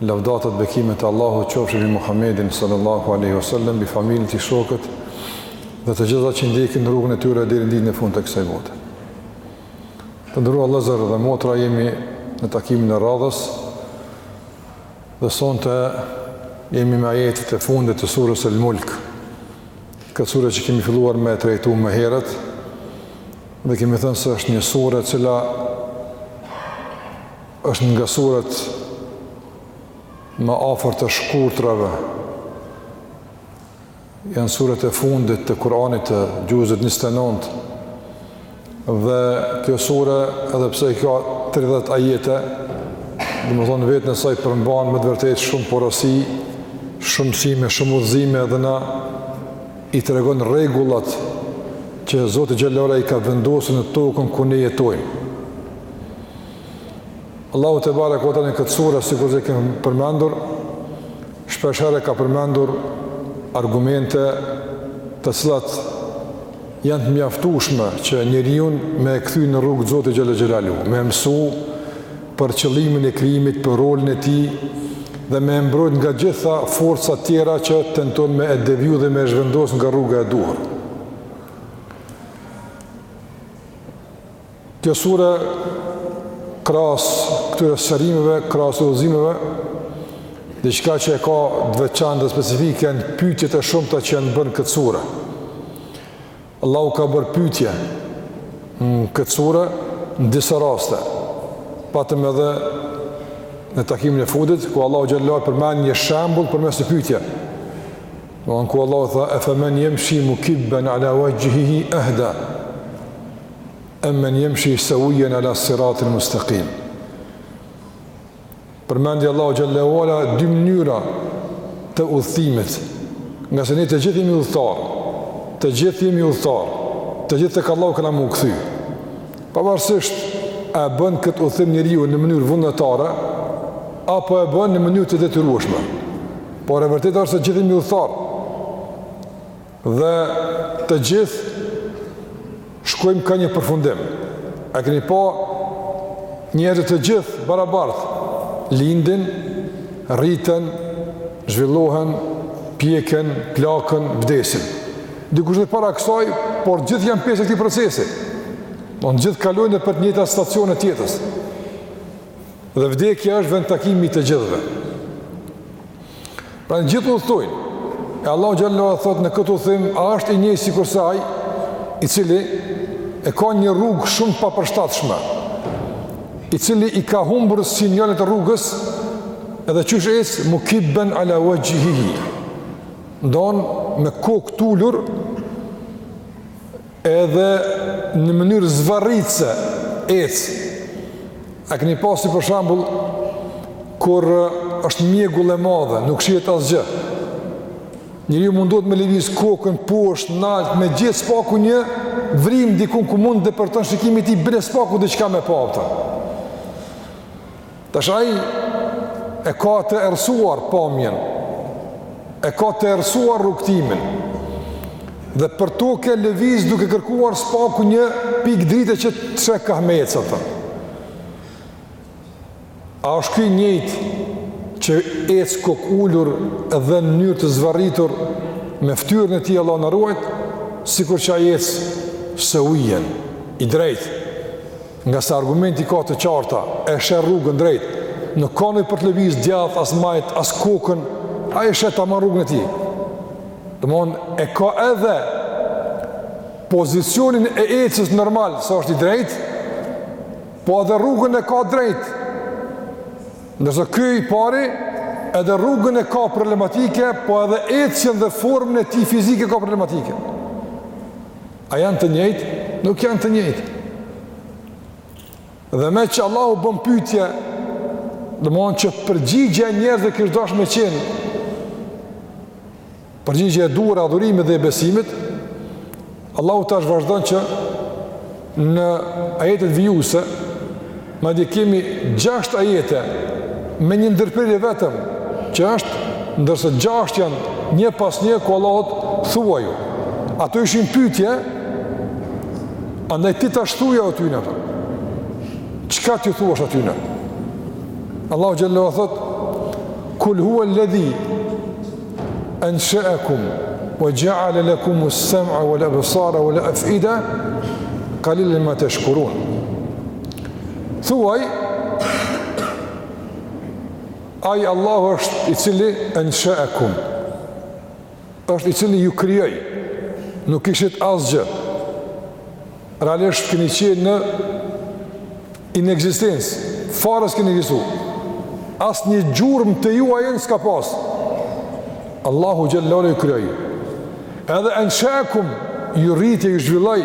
Lavdatat, bekimet e Allahut qofshin mbi Muhammedin sallallahu alaihi wasallam, mbi familjen e tij, shokët dhe të gjithë ata që ndjekin rrugën e tyre deri në ditën e fundit të kësaj bote. Të nderuar vëllezër dhe motra, jemi në takimin e radhës. Dhe sonte jemi me ajetet e fundit të surës Al-Mulk. Këtë sure që kemi filluar me trajtu më herët dhe kemi thënë se është një sure e cila Është nga suret më afër të shkurtrave. Janë suret e fundit të Kur'anit të xhuzit 29. Dhe kjo sure, edhe pse i ka 30 ajete, domethënë veten e saj përmban me të vërtetë shumë porosi, shumë mësime, shumë udhëzime edhe na i tregon rregullat që Zoti xhelle ala i ka vendosur në tokën ku ne jetojmë. Allahu tebareke ue teala në këtë sure, sikurse kemi përmendur, shpeshherë ka përmendur argumente të cilat janë të mjaftueshme që njeriun me e kthy në rrugë të Zotit xhelle xhelaluhu, me e mësu për qëllimin e krijimit, për rolin e tij, dhe me e mbrojt nga gjitha forcat tjera që tentojnë me e devju dhe me e zhvendos nga rruga e duhur. Kjo sure, krahas këtyre sqarimeve, krahas udhëzimeve, diçka që e ka të veçantë dhe specifike janë pyetjet e shumta që janë bërë në këtë sure. Allahu ka bërë pyetje në këtë sure në disa raste. Patëm edhe në takimin e fundit ku Allahu xhelle ala përmendi një shembull përmes një pyetje. Domethënë ku Allahu tha e femen yamshi mukibban ala wajhihi ahda. emmen jemshi sevijjen ala siratin mustakim. Përmendi Allahu xhelle ue ala dy mënyra të udhëtimit, ngase ne të gjithë jemi udhëtar, të gjithë jemi udhëtar, të gjithë tek Allahu kena m'u kthy. Pavarësisht e bën këtë udhëtim njeriu në mënyrë vullnetare, apo e bën në mënyrë të detyrueshme. Por e vërteta është se të gjithë jemi udhëtar, Dhe të gjithë shkojmë ka një përfundim. E keni pa njerëzit të gjithë barabartë, lindin, rriten, zhvillohen, pjeken, plaken, vdesin. Dikush edhe para kësaj, por gjithë janë pjesë e këtij procesi. Domethënë gjithë kalojnë nëpër të njëjtat stacione të jetës. Dhe vdekja është vendtakimi i të gjithëve. Pra të gjithë udhëtojnë. E Allahu xhallahu thotë në këtë udhëtim, a është i njëjtë sikurse ai, i cili e ka një rrugë shumë papërshtatshme, i cili i ka humbur sinjalet e rrugës, edhe qysh ec mukibben ala uexhhihi. Domethënë me kokë t'ulur, Edhe në mënyrë zvarritëse ec. A keni pasi për shembull kur është mjegull e madhe, nuk shihet asgjë. Njeriu mundohet me lëviz kokën poshtë, nalt, me gjetë s'paku një vrim diku ku mund të depërton shikimi i tij bile s'paku diçka me pa Tash ai e ka të errësuar pamjen, e ka të errësuar rrugëtimin, dhe përtokë lëviz duke kërkuar s'paku një pikë drite që të sheh kah me ecë atë. A është ky njëjtë që ec kokulur dhe në mënyrë të zvarritur me ftyrën e tij, Allahu na ruajt, sikur që ai ec seuijjen, i drejtë. Ngase argumentet i ka të qarta, e sheh rrugën drejt, nuk ka nevojë për të lëviz djathtë as majtë, as kokën, ai e sheh tamam rrugën e tij. Domthon e ka edhe pozicionin e ecjes normal, se është i drejtë, po edhe rrugën e ka drejt. Ndërsa ky i pari edhe rrugën e ka problematike, po edhe ecjen dhe formën e tij fizike ka problematike. A janë të njëjtë? Nuk janë të njëjtë. Dhe meqë Allahu bën pytje, domethonë që përgjigjja e njerëzve kish dashtë me qenë, përgjigjja e duhur e adhurimit dhe e besimit, Allahu tash vazhdon që në ajetet vijuse, Madje kemi gjashtë ajete me një ndërprerje vetëm, që është ndërsa gjashtë janë një pas një ku Allahu thotë thuaju. Ato ishin pyetje, andaj ti tash thuaju atyne. Çka t'ju thuash atyne? Allahu xhallahu thotë Kul huwa alladhi ansha'akum wa ja'ala lakum as-sam'a wal absara wal af'ida qalilan ma tashkurun. Thuaj, Ai Allahu është i cili ensheekum, është i cili ju krijoi, nuk ishit asgjë, realisht keni qenë në inekzistencë, fare s'keni ekzistu, asnjë gjurmë të juajen s'ka pasë, Allahu xhelle ue ala ju krijoi, edhe ensheekum, ju rriti e ju zhvilloi,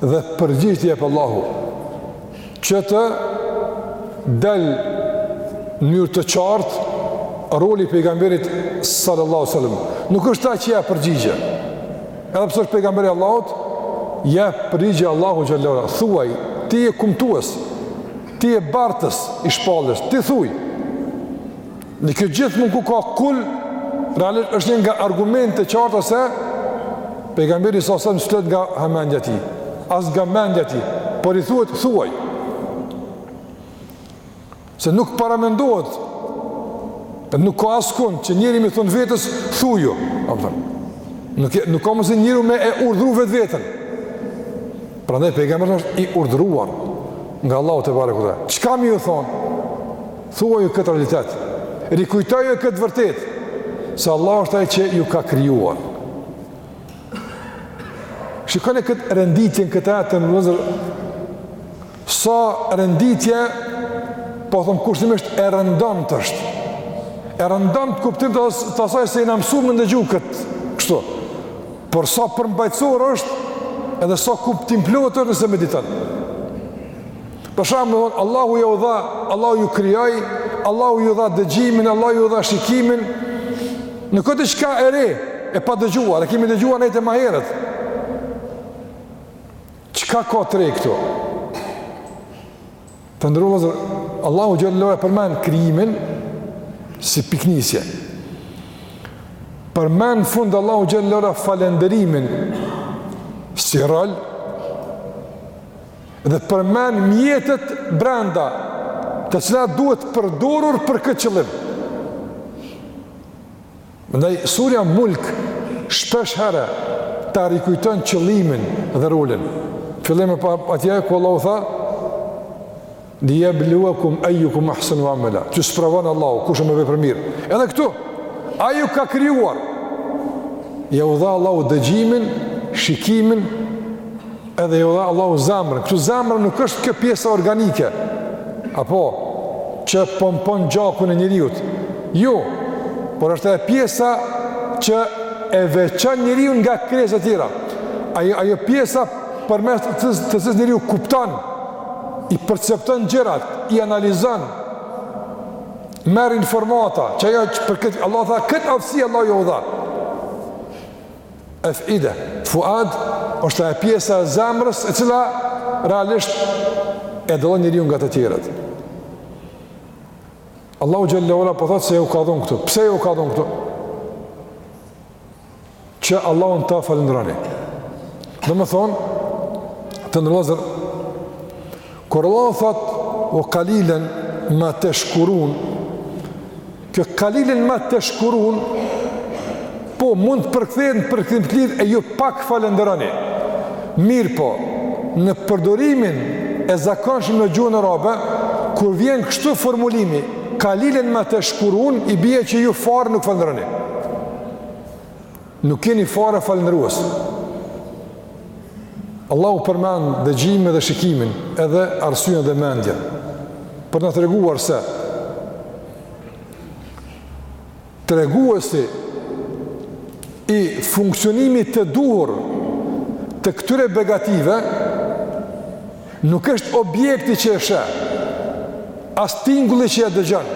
Dhe përgjigjet i jep Allahu që të del në mënyrë të qartë roli i pejgamberit sallallahu alaihi wasallam. Nuk është ai që jep përgjigje. Edhe pse është pejgamberi i Allahut, jep përgjigje Allahu xhelle ue ala. Thuaj, ti je kumtues. Ti je bartës i shpalljes. Ti thuaj. Në këtë gjithkund ku ka kul, realisht është një nga argumentet e qarta se pejgamberi s.a.v.s. s'flet nga hamendja e tij, as nga mendja e tij, por i thuhet thuaj, se nuk paramendohet, dhe nuk ka askund që njeri me i thonë vetes thuju, nuk, e, nuk ka mundësi njeri me e urdhru vetveten, prandaj pejgamberi është i urdhruar nga Allahu tebareke ue teala, çka me ju thonë? Thuaju këtë realitet, rikujtoju këtë të vërtetë, se Allah është ai që ju ka krijuar. Shikoni këtë renditje në këtë ajet vëllezër, sa renditje, po thom kushtimisht e rëndomtë është, e rëndomtë n'kuptim të, të asaj se jena msu me ndëgju këtë, kështu, por sa përmbajtësore është, edhe sa kuptimplote është nëse mediton. Për shembull Allahu ju dha, Allahu ju krijoi, Allahu ju dha dëgjimin, Allahu ju dha shikimin. Në këtë çka e re, e padëgjuar, e kemi dëgjuar ne edhe ma herët. Çka ka të re këtu? Të nderuar vëllezër, Allahu xhelle ue ala përmend krijimin si pikënisje. Përmend në fund Allahu xhelle ue ala falenderimin si rol dhe përmend mjetet brenda të cilat duhen përdorur për këtë qëllim. Ndaj surja Mulk shpesh herë ta rikujton qëllimin dhe rolin. Fillimin e pa atje ku Allahu tha Li yabluwakum ayyukum ahsanu amala. Që t'ju sprovon Allahu kush është më vepërmirë. Edhe këtu ai ju ka krijuar. Ja u dha Allahu dëgjimin, shikimin, edhe jau dha Allahu zemrën. Këtu zemra nuk është kjo pjesa organike. Apo që pompon gjakun e njeriut. Jo, por është ajo pjesa që e veçon njeriun nga krijesat e tjera. Ajo, ajo pjesa përmes të cilës, të cilës njeriu kupton i percepton gjërat, i analizon, merr informata, që ajo që për këtë, Allah tha, këtë aftësi Allahu jua dha. Efide, fuad, është ajo pjesa e zemrës, e cila realisht e dallon njeriun nga të tjerët. Allahu xhelle ue ala po thotë se ju ka dhonë këto. Pse ju ka dhonë këto? Që Allahun ta falënderoni. Domethënë, të nderuar vëllezër, kur Allahu thotë ue kalilen ma teshkurun, kjo kalilen ma teshkurun, po mund të përkthehet në përkthim të lirë e ju pak falënderoni. Mirëpo, në përdorimin e zakonshëm në gjuhën arabe, kur vjen kështu formulimi, kalilen ma teshkurun, i bie që ju fare nuk falënderoni. Nuk jeni fare falënderues. Allahu përmend dëgjimin dhe shikimin, edhe arsyen dhe mendjen. Për të na treguar se treguesi i funksionimit të duhur të këtyre begative Nuk është objekti që e sheh, as tingulli që e dëgjon,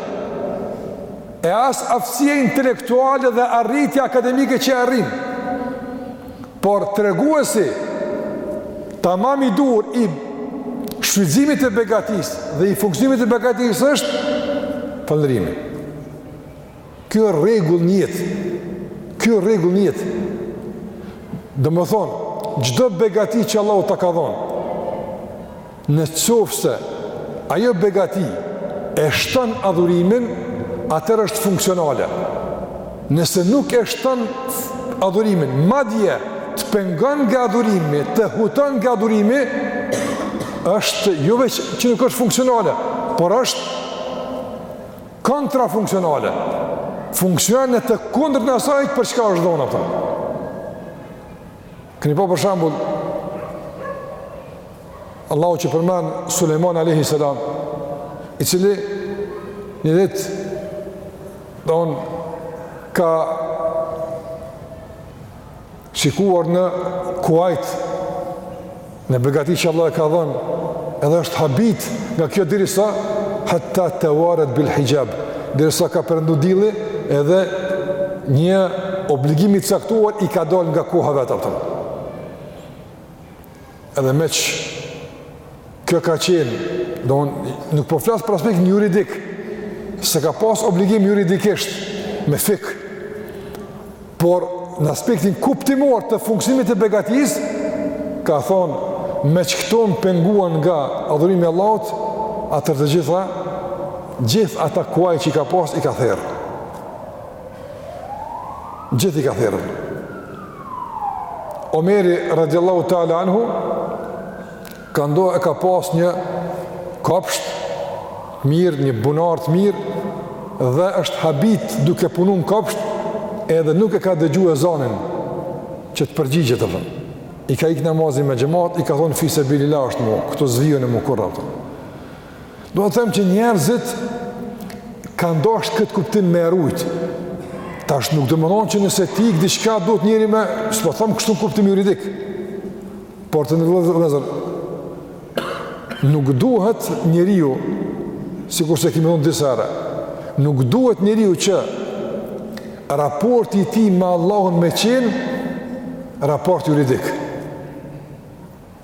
e as aftësia intelektuale dhe arritja akademike që e arrin. Por treguesi tamam i duhur i shfrytëzimit të begatisë dhe i funksionimit të begatisë është falënderimi. Kije rregull në jetë, kije rregull në jetë, domethënë, çdo begati që Allahu ta ka dhonë, në qoftë se ajo begati e shton adhurimin, atëherë është funksionale. Nëse nuk e shton adhurimin, madje të pengon nga adhurimi, të huton nga adhurimi, është jo veç që nuk është funksionale, por është Kontrafunksionale, funksionon në të kundërtën e asaj për çka është dhonë ajo. Keni po për shembull, Allahu që përmend Sulejmanin a.s. i cili një ditë domethënë ka Shikuar në kuajt, në begati që Allahu ia ka dhënë, edhe është habit nga kjo derisa, hatta tewaret bil hixhab, derisa ka perëndu dielli, edhe një obligim i caktuar i ka dalë nga koha vetë, apëtëm. Edhe meqë kjo ka qenë, domethënë nuk po flas për aspektin juridik, se ka pas obligim juridikisht me fik, por në aspektin kuptimor të funksionimit të begatisë, ka thonë, meqë këto më penguan nga adhurimi i Allahut, atëherë të gjitha, gjithë ata kuaj që i ka pas, i ka therë. Gjithë i ka therë. Omeri radiallahu ta'ala anhu ka ndodh e ka pas një kopsht të mirë, një bunar të mirë dhe është habit duke punu në kopsht edhe nuk e ka dëgju ezanin që të përgjigjet në vend. I ka ik namazi me xhemat, edhe ka thonë fi sebililah është, mu kjo s'më vyen mu kurrë. Të. Dua të them që njerëzit kanë dashtë këtë kuptim me e rujt. Tash nuk domethon që nëse ti ke diçka duhet njeri me, s'po them kështu në kuptim juridik. Por të nderuar vëllezër, nuk duhet njeriu, sikurse kemi thënë disa herë, nuk duhet njeriu që raporti i tij me Allahun me qenë raport juridik.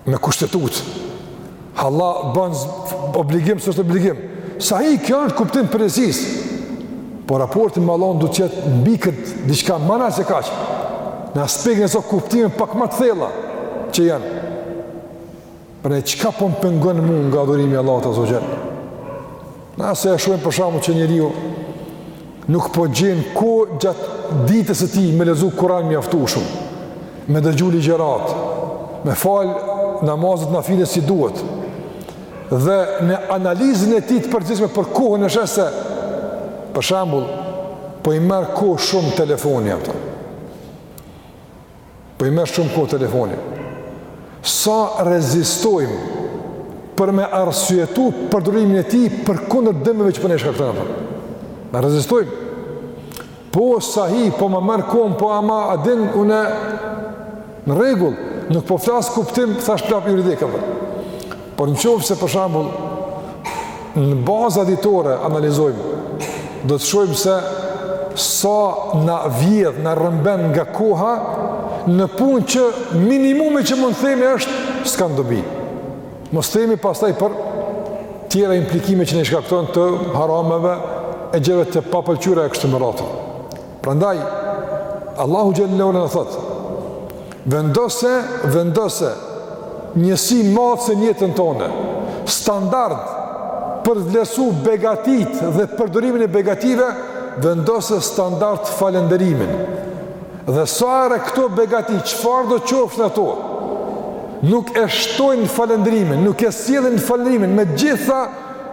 me kushtetutë. Allahu ban obligim, s'është obligim. Sahi kjo është kuptim prezis. Po raporti me Allahun duhet të jetë mbi këtë diçka ma nalt se kaq. Në aspektin e disa kuptimeve pak më të thella që janë. Për ne çka po më pengon mua nga adhurimi i Allahut azze ve xhel. Nëse e shohim për shembull që njeriu nuk po gjen kohë gjatë ditës së tij me lexu Kur'an mjaftueshëm, me dëgju ligjërata, me fal namazet nafile si duhet. Dhe në analizën e tij të përgjithshme për kohën e sheh se, për shembull, po i merr kohë shumë telefoni apo. Po i merr shumë kohë telefoni. Sa rezistojmë për me arsyetu përdorimin e tij përkundër dëmeve që po na i shkakton ato. Na rezistojmë. Po sahi, po më merr kohë, po ama a din unë në rregull, nuk po flas në kuptim thash plot juridik apo. Por në qoftë se për shembull, në baza ditore analizojmë, do të shohim se sa na vjedh, na rrëmben nga koha, në punë që minimumi që mund të themi është, s'kanë dobi. Mos themi pastaj për tjera implikime që na i shkakton të harameve e gjërave të papëlqyera e kështu me radhë. Prandaj, Allahu xhele ve ala na thotë, Vendose, vendose, njësi matëse në jetën tonë, standard për me vlerësu begatitë dhe përdorimin e begative, vendose standard falënderimin. Dhe sa herë këto begati, çfarëdo qofshin ato, nuk e shtojnë falënderimin, nuk e sjellin falënderimin, me gjitha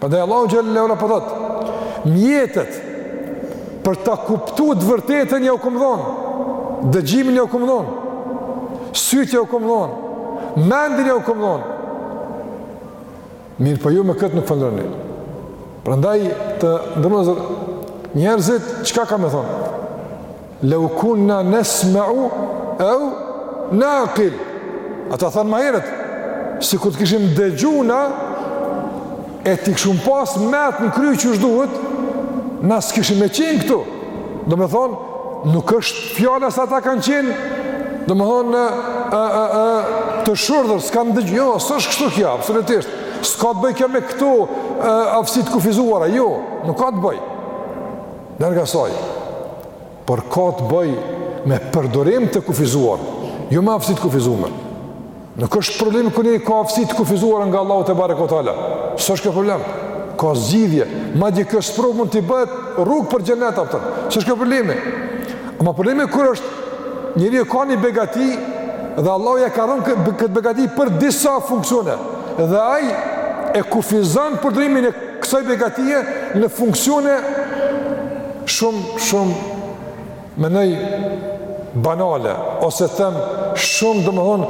Prandaj Allahu xhele ve ala po thotë, mjetet për ta kuptu të vërtetën jau kam dhënë. Dëgjimin jau kam dhënë. Sytë jau kam dhënë. Mendjen jau kam dhënë. Mirëpo ju me këtë nuk falënderoni. Prandaj të nderuar vëllezër njerëzit çka kanë me thonë? Leu kunna nesmeu eu na'kil. Ata thanë ma herët, sikur të kishim dëgju na, e t'i kishim pas mentë në kry qysh duhet, na s'kishim me qenë këtu. Domethonë, nuk është fjala se ata kanë qenë, domethonë, e, e, e, të shurdhër, s'kanë dëgju, jo, s'është kështu kjo, absolutisht, s'ka të bëjë kjo me këto, e, aftësi të kufizuara, jo, nuk ka të bëjë. Larg asaj, por ka të bëjë me përdorim të kufizuar, jo me aftësi të kufizuara. Nuk është problem kur njeri ka aftësi të kufizuara nga Allahu tebareke ue teala. S'është kjo problem. Ka zgjidhje, madje kjo sprovë mund t'i bëhet rrugë për xhenet, a po. S'është kjo problemi. Ama problemi kur është njeriu ka një begati dhe Allahu ia ka dhënë këtë begati për disa funksione dhe ai e kufizon përdorimin e kësaj begatie në funksione shumë, shumë, mendoj, banale, ose të them, shumë, domethonë,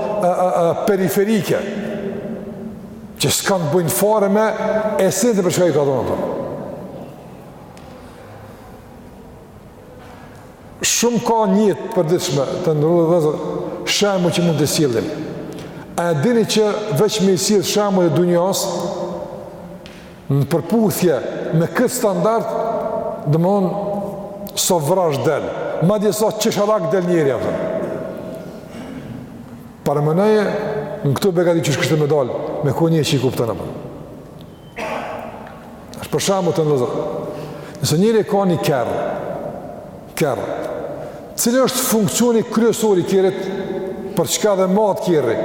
periferike, që s'kanë të bëjnë fare me esencën për çka i ka dhonë ato. Shumë ka n'jetë t'përditshme, të nderuar vëllezër, shembuj që mund t'i sjellim. A e dini që veç me i sjellë shembujt e dunjas, në përputhje me këtë standard, domethonë, sa vrazhdë del, madje sa qesharak del njeri, a po. Paramendeni këto begati qysh kishte me dalë, me konë një që i kupton ato. është për shembull të nderuar vëllezër. Nëse njeri e ka një kerr, kerr. Cili është funksioni kryesor i kerrit? Për çka e man kerrin?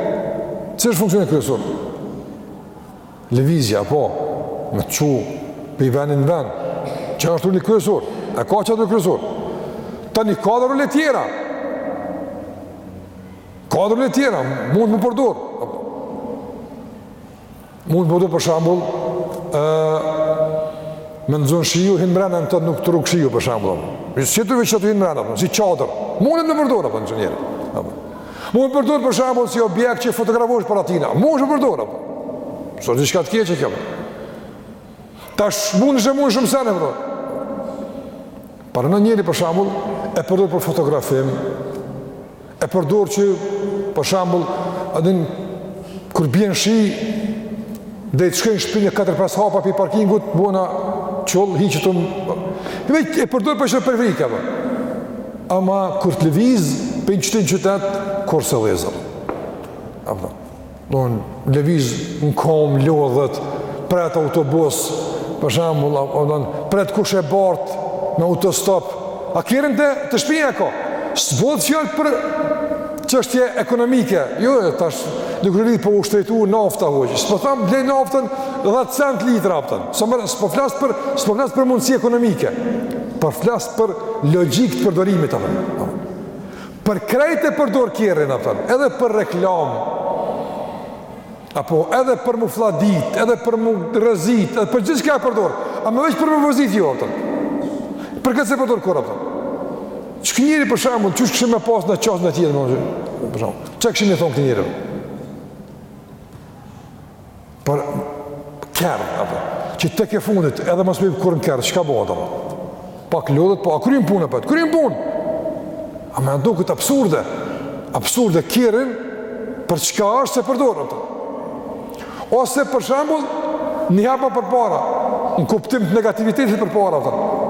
Cili është funksioni kryesor? Lëvizja po, me çu prej vendi n'vend. Qaj është roli kryesor? E ka qat rol kryesor? Tani ka dhe role tjera. Ka dhe role tjera, mund me u përdor. Mund me përdor për shembull, ë me t'nxon shiu hin brenda në të nuk të rrok shiu për shembull. Ju si të veç hin brenda, si çadër. Mund me përdor, a po, nxen njeri. Apo. Mund me përdor për shembull si objekt që fotografosh para tina. Mund me përdor, a po. S'o diçka e keqe kjo. Tash mund për shumë sene me përdor. Po a ni njeri për shembull, e përdor për fotografim, e përdor që për shembull, a din, kur bjen shi, deri të shkon n'shpi 4-5 hapa prej parkingut, bona qëllë, hi që të më... Vejt, e përdor për sene periferike, a po. Ama, kur të lëviz, prej qyteti n'qytet, kurrë, vëllezër. Apo. Don lëviz në kom lodhet, pret autobus, për shembull, apo don pret kush e bart me autostop. A kerrin te shpia e ka? S'bohet fjalë për çështje ekonomike. Jo, jo tash nuk e lidh po u shtrejtu nafta hoqë. S'po tham blej naftën 10 cent litra, a kupton. S'po flas për s'po flas për mundësi ekonomike. Por flas për logjikë të përdorimit, a kupton. Për krejt e përdor kerrin, a kupton, edhe për reklamë, apo edhe për m'u fladit, edhe për m'u rrezit, edhe për gjithçka e përdor, ama veç për m'u vozit jo, a kupton. Për këtë s'e përdor kurrë, a kupton. Qeky njeri për shambull, çka kishim me pas në qasë në tjetë, më në gjithë, për shambull, çka kishim i thonë këtij njeri. Për kerr, a kupton, që tek e fundit, edhe mos me hip kurrë n'kerr, çka ka bo, a kupton? Pak lodhet, po, a kryn punë, apet, kryn punë! Ama duket absurde, absurde kerrin, për çka është s'e përdor, a kupton? Ose, për shembull, një hap përpara, në kuptim të negativitetit përpara, a kupton?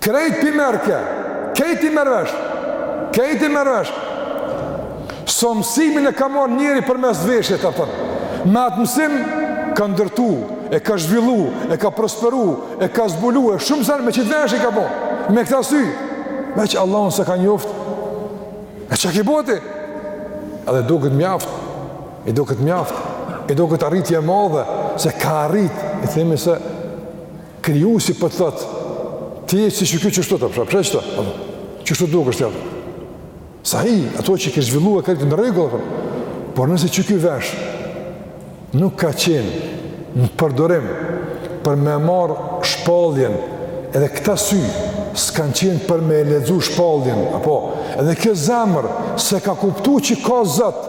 Krejt p'i merrke. Krejt i merr vesh. Krejt i merr vesh. Sa mësimin e ka marrë njeri përmes veshit, a kupton. Me atë mësim ka ndërtu, e ka zhvillu, e ka prosperu, e ka zbulu, e shumë sene me qit vesh i ka bo, me këta sy, veç Allahun s'e ka njoft, e çka i bo ti, edhe i duket mjaft, i duket mjaft, i duket arritje e madhe, se ka arrit, i themi se, Krijuesi po të thotë, ti je si qyky qeshtu, a kupton, pse çto? Qeshtu dukesh ti. Sa i, ato që ke zhvillu krejt në rregull apo? Por nëse qyky vesh nuk ka qenë në përdorim për me marrë shpalljen edhe këta sy s'kanë qenë për me lexu shpalljen apo edhe kjo zemër s'e ka kuptu që ka Zot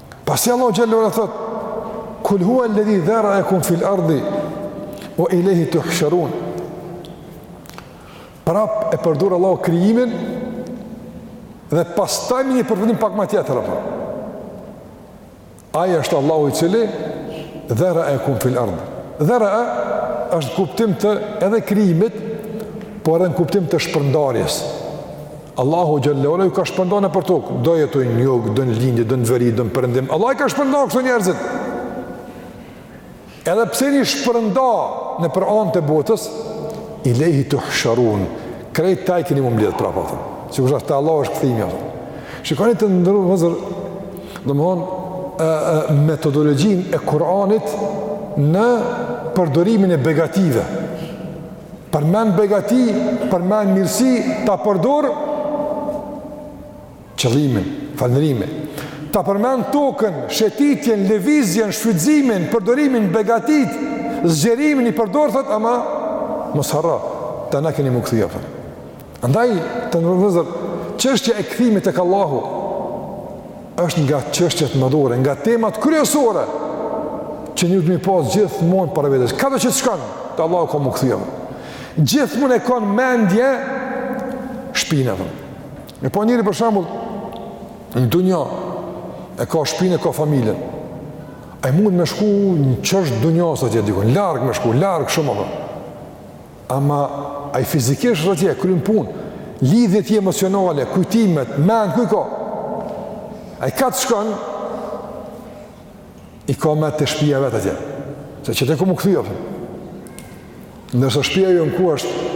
Pastaj Allahu xhelle ue ala thot: "Kul huwa alladhi dhara'akum fil ardi wa ilayhi tuhsharun." Prap e përdor Allahu krijimin dhe pastaj një përfundim pak ma tjetër, a kupton. Ai është Allahu i cili dhara'akum fil ardi. Dhara'a është kuptim të edhe krijimit, por edhe në kuptim të shpërndarjes. Allahu xhelle ue ala ju ka shpërnda nëpër tokë, do jetojnë në jug, do në lindje, do në veri, do në perëndim. Allahu i ka shpërnda kështu njerëzit. Edhe pse jeni shpërnda nëpër anë të botës, ilayhi tuhsharun, krejt te Ai keni m'u mbledhë prapë, a kupton. Kështu te Allahu është kthimi, a kupton. Shikoni të nderuar vëllezër, domethënë, metodologjinë e Kur'anit në përdorimin e begative, Përmend begati, përmend mirësi, ta përdor qëllimin, falënderimin. Ta përmend tokën, shetitjen, lëvizjen, shfrytëzimin, përdorimin, begatitë, zgjerimin i përdor thot ama mos harro, te na keni m'u kthy apo. Andaj, të ndershëm vëllezër, çështja e kthimit tek Allahu është nga çështjet madhore, nga temat kryesore që niri don m'i pas gjithmonë para vetes. Kado që të shkon, te Allahu ka m'u kthy. Gjithmonë e ka n'mendje shpinë. Po njeri për shembull, në dunja, e ka shpinë, ka familjen. Ai mund me shku në qosht dunjas atje dikun, larg me shku, larg shumë, apo. Ama ai fizikisht atje kryen punë, lidhjet e tij emocionale, kujtimet, mendt ku i ka? Ai kah t'shkon i ka me te shpia vet atje. Se qaty ka m'u kthy, apo. Ndërsa shpia jonë ku është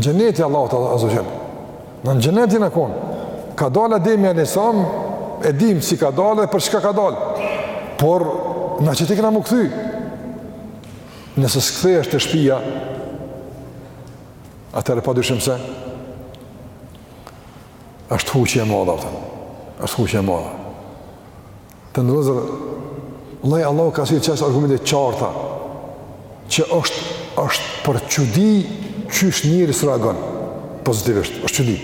xheneti Allahut azze ve xhel. Na n'xhenet jena konë. Ka dalë Ademi alejhi selam, e dimë si ka dalë e për çka ka dalë. Por, na qaty kena m'u kthy. Nëse s'kthehesh te shpia, atëherë padyshim se është huqje e madhe atë. Është huqje e madhe. Të ndershëm vëllezër Allahu ka sjellë çasi argumente të qarta që është është për çudi qysh njeri s'reagon pozitivisht, është çudi.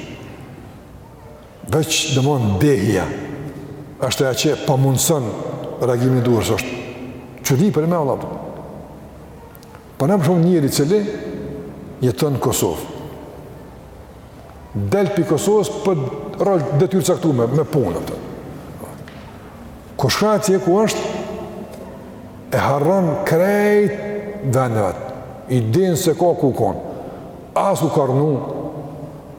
Veç domon dehja është ajo që po mundson reagimin e duhur, është çudi për me Allah. Po na për shembull njeri i cili jeton në Kosovë. Del pi Kosovës për rrogë detyrë caktume me punë atë. Ku shkon atje ku është? E harron krejt vendin e vet. S'e din se ku ka kon. A s'u ka rrnu,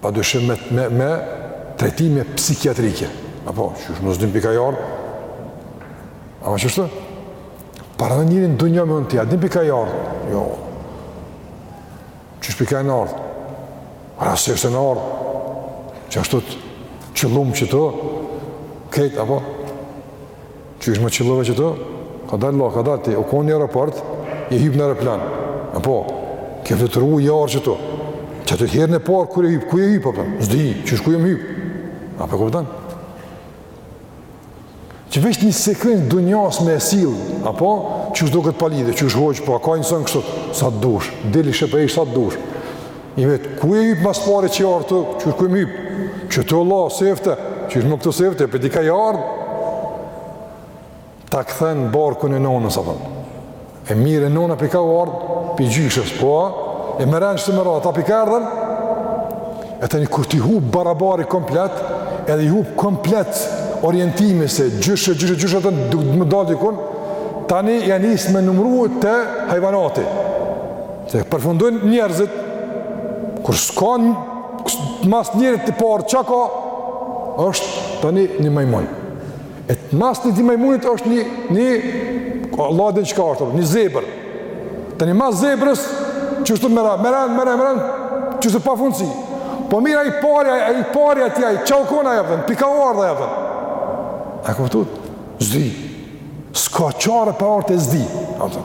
pa dyshim me, me, me trajtime psikiatrike, apo, që është në zdim pika jarë, a më qështë? Para në njërin dë një me në tja, dim pika jarë, jo, që është pika e në ardhë, rrasë që është e në ardhë, që është të qëllum që të, këtë, apo, Qysh me qëllove qëtu? Kadal vlla, kadal ti, u kon një aeroport, je hyp në aeroplan. Apo, ke fluturu je ardh qëtu. Qëtu herën e parë, kur je hyp, kur je hyp, po, s'di, qysh ku jem hyp. A po kupton? Që veç një sekuencë dunjas me e sjell, apo, qysh doket palidhje, qysh hajgare, po, ka njerëz kështu, sa të dush, deri në pafundësi, sa të dush. Në vet, ku e hyp ma s'pari qi erdh ti, ku e hyp, që t'u la, sefte, që është me këtë sefte, pi kah je ardh, ta këthen barkun e nonës, apo. e mirë nona pi kah u ardh, pi gjyshes, po, e me rend që t'i merr, ata pi kah erdhën, e tani kur t'i hup barabari komplet, edhe i hup komplet orientimi se qysh, qysh, qysh, me dalë dikun, tani janë isë me numruë te hajvanati, Se përfundojnë njerëzit, kur s'ka mas njerit të parë, çka, është tani, një majmun. E mas këtij majmunit është një, një, Allah e di çka është, një zebër. Tani mas zebrës, qështu era, era, era, era, qështu pafundësi. Po mirë ai i pari, ai i pari i tij, ai qi u kon ai, apo, pi kah u ardh ai, apo. E këput, s'di, s'ka çare pa ardhë te s'di, apo.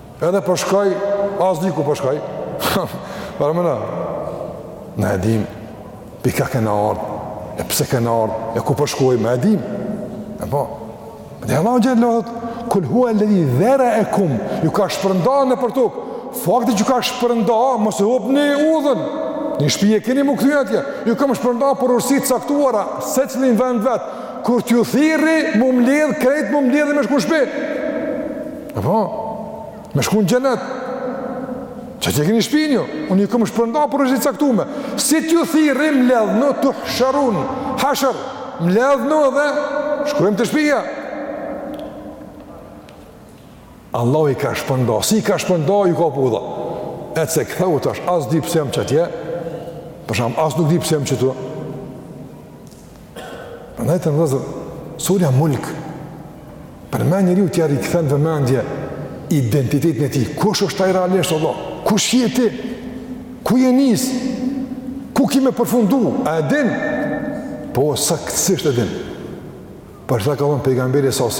Edhe po shkoj, as di ku po shkoj. Paramendo, na e dim, pi kah kena ardhë, e pse kena ardhë, e ku po shkojmë, e dim. E po, dhe Allahu xhelle thotë, kul huve ledhi dhere'ekum, ju ka shpërnda nëpër tokë, fakti që ju ka shpërnda, mos e hupni udhën, Një shpi e keni m'u kthy atje, ju kam shpërnda për arsye të caktuara, secilin n'vend vetë, kur t'ju thirri, m'u mledhë, krejt m'u mledhë me shku n'shpi. Apo, me shku në xhenet, qatje e keni shpinë ju, unë ju kom shpërnda për arsye t'caktume, si t'ju thirri mledhnu tuhsherun, hashër, mledhnu dhe shkojmë te shpija. Allahu i ka shpërnda, si i ka shpërnda, ju ka hup udha, ec e kthehu tash, as di pse jam qatje, për shembull, as nuk di pse jam qëtu, Prandaj vllezër, surja mulk, për me njeriut t'ia rikthen vëmendjen identitetin e ti, kush është ai realisht, Allah, kush je ti, ku je nis, ku ki me përfundu, a e din, po saktësisht e din, po ta ka dhënë pejgamberi s.a.s.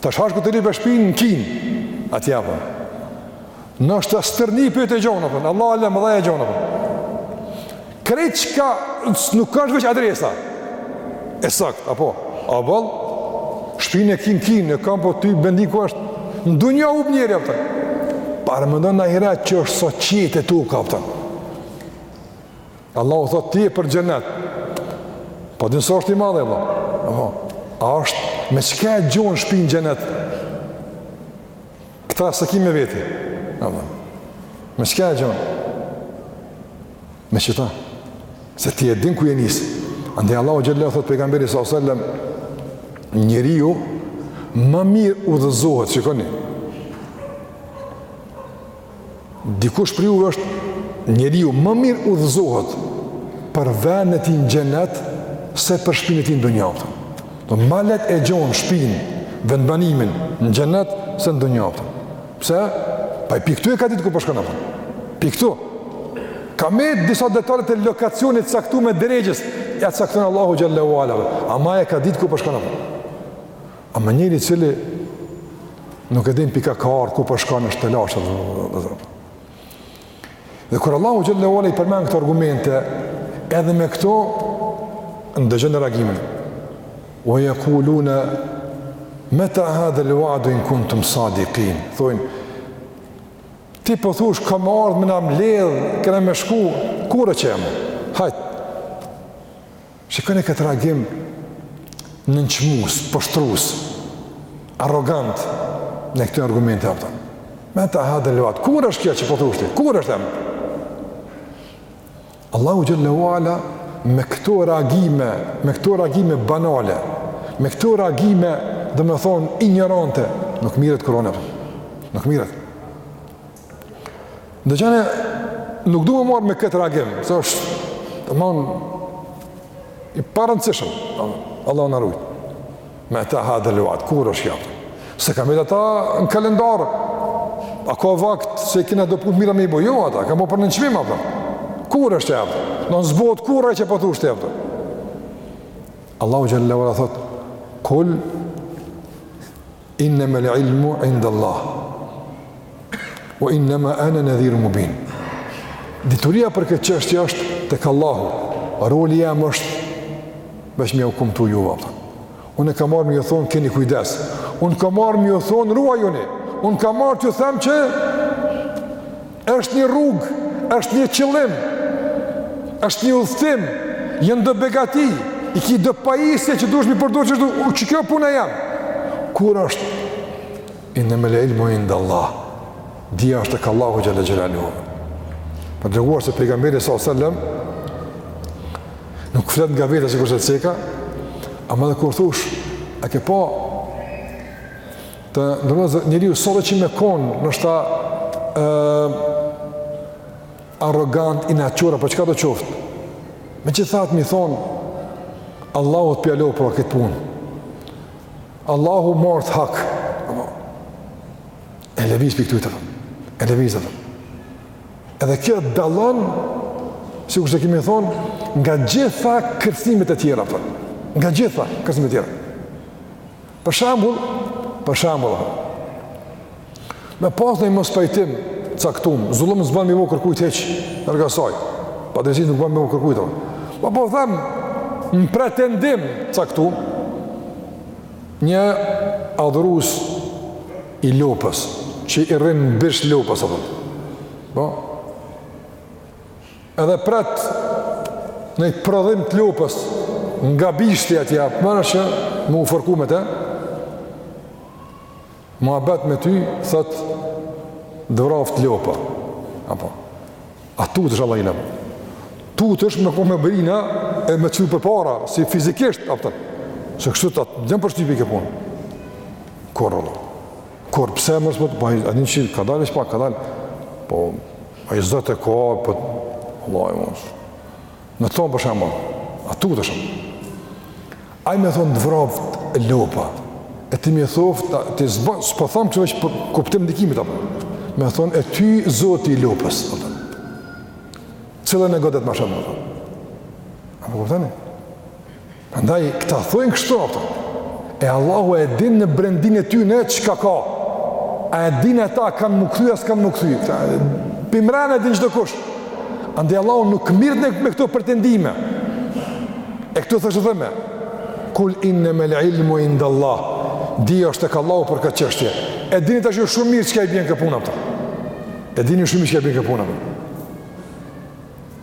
Tash a është e lehtë, shpinë në Kinë. Atje apo. Nashta shtirë për ta gjonë, apo. Hala hala, ama e gjon, apo. Krejt çka nuk është veç adresa. E sakt, apo. A boll, shpinë e ki n'Kinë, në kamë po ty vendi ku është. Endu, hup njeri, apo. Paramendo në ahiret që është sa qiejt e toka, apo. Allahu thotë ti je për xhenet. Po din sa është i madh apo? Apo a është me çka e gjon shpinë n'xhenet? Këta s'e ki me veti. Apo. Me çka e gjon? Me qita, se ti e din ku je nis. Andej Allahu xhallahu thotë pejgamberit sallallahu alajhi wasallam njeriu më mirë udhëzohet, shikoni. Dikush prej juve është njeriu më mirë udhëzohet për vendin e tij në xhenet se për shpinën e tij në dunja. Ma lehtë e gjon shpinë vendbanimin në xhenet se në dunja. Pse? Paj prej këtu e ka ditë ku po shkon apo. Prej këtu. Ka me disa detalet e lokacionit caktu me derexhe, ia cakton Allahu xhel-le ve ala, ama e ka ditë ku po shkon apo. Ama njeri i cili nuk e din prej ka ka ardh, ku po shkon është e lashtë, dhe, dhe, dhe, dhe, Dhe kur Allahu xhel-le ve ala i përmend këto argumente, edhe me këto ndëgjon reagimin. Wa yaquluna meta hadha alwa'd in kuntum sadiqin. Thojnë ti po thush ka me ardh me na mbledh, kena me shku kur që jam. Hajt. Shikoni këtë reagim nënçmues, poshtrues, arrogant ndaj këto argumente apo. Meta hadha alwa'd. Kur është kjo që po thush ti? Kur është ajo? Allahu xhel-le ve ala me këto reagime, me këto reagime banale, me këto reagime, domethënë injorante, nuk mirret në Kuran. Nuk mirret. Dhe gjene, nuk duhet me u marrë me këtë reagim, se është taman i parëndësishëm, Allah na rujtë, meta hadha alwa'd, kur është kjo? Se kanë vet ata në kalendarë, a ka vakt se i kena do punë t'mira me i bo, jo ata, kanë bo për nënçmim, apë, kur është e apë, në në zbot, kur e që po thush ti e apë, Allahu xhel-le ve ala thotë, kul, Innamal ilmu inda Allah. Wa innama ana nadhirun mubin. Dituria për këtë çështje është tek Allahu. Roli jem është veç me ua kumtu ju vapa. Unë kam ardh me ju thon keni kujdes. Unë kam ardh me ju thon ruajuni. Unë kam ardh t'ju them që është një rrugë, është një qëllim, është një udhëtim, janë do begati, i ki do pajisje që duhesh me i përdor këtu, qikjo puna jem? Kur është? Innamal ilmu inda Allah, dija është tek Allahu xhel-le xhelaluhu. Për t'treguar se pejgamberi s.a.s. nuk flet nga vetja sikurse ceka, ama edhe kur thush, a ke pa Te njerëzit, njeri u sërë që me konë, ndoshta, arrogant, inatçor, po çkado qoftë. Megjithatë me i thonë, Allahu të pjalo për atë këtë punë. Allahu marrtë hak. E lëviz prej këtu. E lëviz. Edhe kjo dallon, sikurse kemi thonë, nga gjitha kërcnimet e tjera. Nga gjitha kërcnimet e tjera. Për shembull, për shembull. Me pas një mospajtim t'caktum, zullum s'bon me i bo kërkujt hiç, larga saj. Padrejtësi nuk bon me i bo kërkujt. Po po them në pretendim t'caktum një adhurues i lopës që i rrin n'bisht lopës apo. Po. edhe pret naj prodhim të lopës nga bishti atje apo me u fërku me të. Muhabet me ty thot t'vraftë lopa. Apo. A tutesh allahile. Tutesh me t'kap me brina e me t'çu përpara, si fizikisht, apëtër. Se kështu të hedh përsypri ke punë. Qorr, Allah. Qorr, pse e mërës më të pahit? A një kadalë, e që pa, kadalë. Po, Ai zot është qorr, po Allah e mos. Me thonë për shembull, a tutesh shumë. Ai me thonë të vraftë lopa, e ti me thonë, ti zbo, s'po them që veç për kuptim ndikimit, apo. Me thonë, e ty zoti i lopës, po të. Cilën e godet ma shumë, apo. A po kuptoni? Prandaj, këta thojnë kështu, apëton. E Allahu e din në brendinë e tyne çka ka. A e dinë ata, kanë m'u kthy, a s'kanë m'u kthy. Këta, përmrena e din çdokush. Andaj, Allahu nuk mirret me këto pretendime. E këtu tha eshte thoju, kul inne me l'ilmu inde Allah, dija është tek Allahu për këtë çështje. E dini tash shumë mirë çka i bjen kjo puna pëtër. E dini shumë mirë çka i bjen kjo puna pëtër.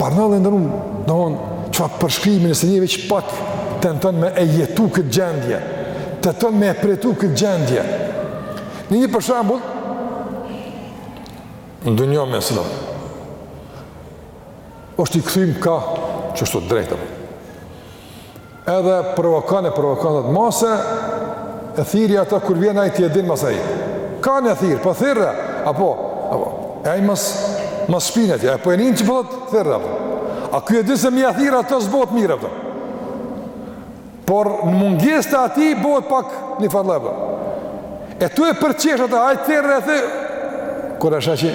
Paramendo, e nderun, do thotë, çfarë përshkrimi nëse njeri veç pak tenton me e jetu këtë gjendje, tenton me e përjetu këtë gjendje. Në një për shembull, ndonjë musliman, është i kthym ka që është të drejtëm. Edhe provokon e provokon dhe tash masi e thirri ata kur vjen ai ti e din mas tij. Kan e thirr, po thirra. Apo, apo. E ai mos mos shpinë ti. Apo e nin çfarë po thirra. A ky e di se më ia thirr ato zbot mirë apo. Por në mungesë të atij bëhet pak në farlëva. E tu e përçesh atë ai thirr e thirr. Kur është ashi?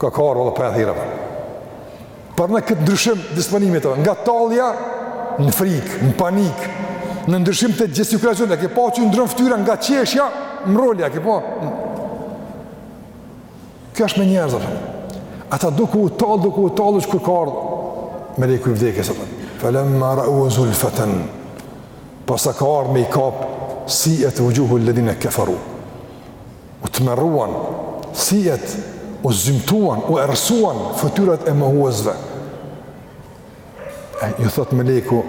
Ka ka ardhë dhe për e thirëve. Por në këtë ndryshim disponimit nga tallja në frikë, në panik, në ndryshim të gjestikulacionit, e ke pa që ndrron ftyra nga qeshja, mrolja, e ke pa. Kjo është me njerëz. Ata duke u tall, duke u tall, kur ka ardhë, meleku i vdekjes, përë. Felemma reuhu zulfeten, pasi ka ardhë me i kapë, siet vuxhuhu ledhine keferu. U tmerruan, si është, u zymtuan, u errësuan fytyrat e mohuesve. E ju thotë meleku,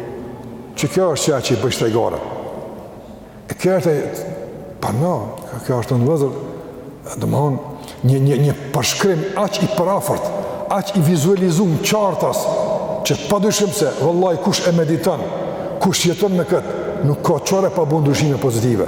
që kjo është që që i bëjshit egare. E kjo është e, pa në, kjo është vllezër, domethënë, një, një, një përshkrim aq i përafërt, aq i vizualizum qartas, që pa dyshim se, vallahi, kush e mediton, kush jeton me këtë, nuk ka çare pa bu ndryshime pozitive.